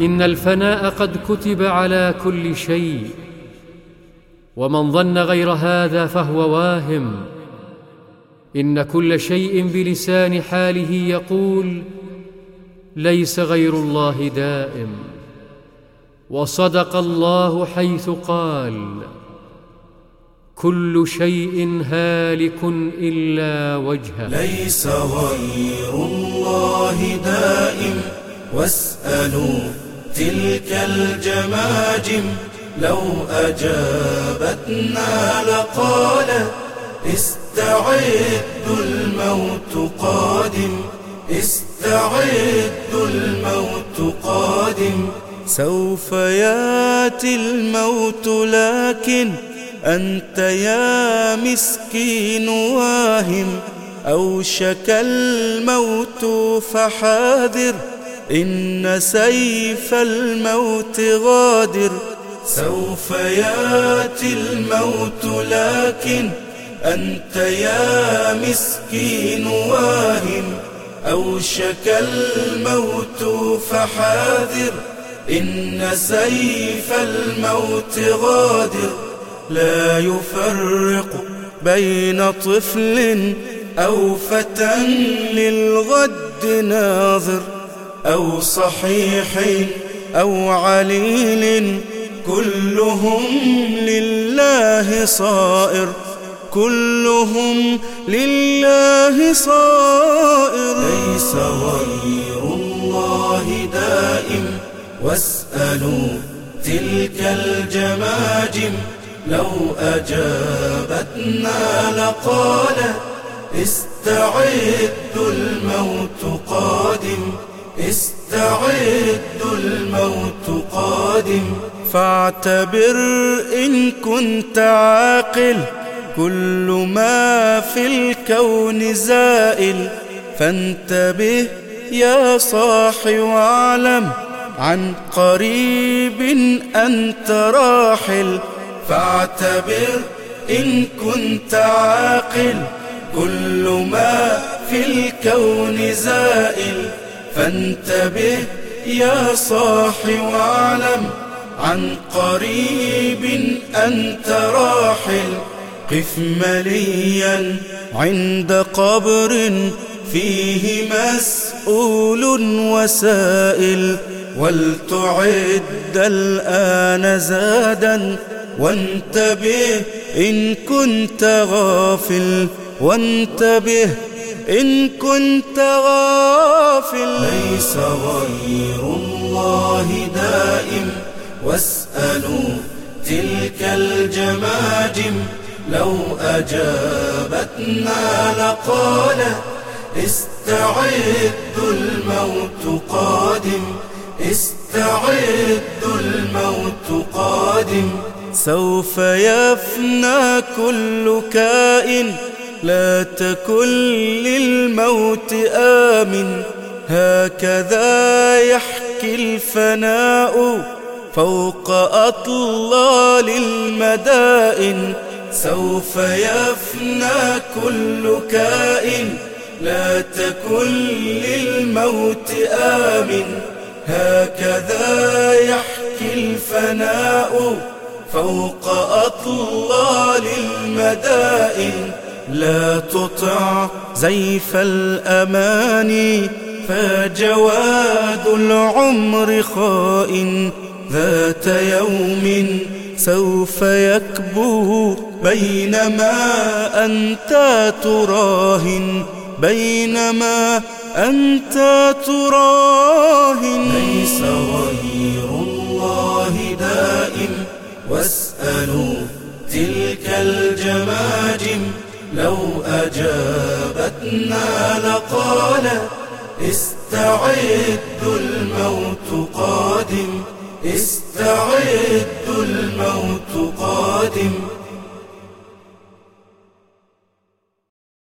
إن الفناء قد كتب على كل شيء ومن ظن غير هذا فهو واهم. إن كل شيء بلسان حاله يقول ليس غير الله دائم. وصدق الله حيث قال كل شيء هالك إلا وجهه. ليس غير الله دائم واسألوا تلك الجماجم لو أجابتنا لقالت استعدوا الموت قادم استعدوا الموت قادم. سوف ياتي الموت لكن أنت يا مسكين واهم أوشك الموت فحاذر. إن سيف الموت غادر. سوف ياتي الموت لكن أنت يا مسكين واهم أوشك الموت فحاذر. إن سيف الموت غادر. لا يفرق بين طفل أو فتى للغد ناظر. أو صحيح أو عليل كلهم لله صائر كلهم لله صائر. ليس غير الله دائم واسألوا تلك الجماجم لو أجابتنا لقالت استعدوا الموت قادم. استعدوا الموت قادم. فاعتبر إن كنت عاقل. كل ما في الكون زائل. فانتبه يا صاحي واعلم عن قريب أنت راحل. فاعتبر إن كنت عاقل. كل ما في الكون زائل. فانتبه يا صاحي واعلم عن قريب أنت راحل. قف مليا عند قبر فيه مسؤول وسائل ولتعد الآن زادا. وانتبه إن كنت غافل وانتبه إن كنت غافل. ليس غير الله دائم. واسألوا تلك الجماجم. لو أجابتنا لقالت استعدوا الموت قادم. استعدوا الموت قادم. سوف يفنى كل كائن. لا تكن للموت آمن. هكذا يحكي الفناء فوق أطلال المدائن. سوف يفنى كل كائن. لا تكن للموت آمن. هكذا يحكي الفناء فوق أطلال المدائن. لا تطع زيف الأماني فجواد العمر خائن. ذات يوم سوف يكبو بينما أنت تراهن بينما أنت تراهن. ليس غير الله دائم واسألوا تلك الجماجم. لو أجابتنا لقالت استعدوا الموت قادم استعد الموت قادم.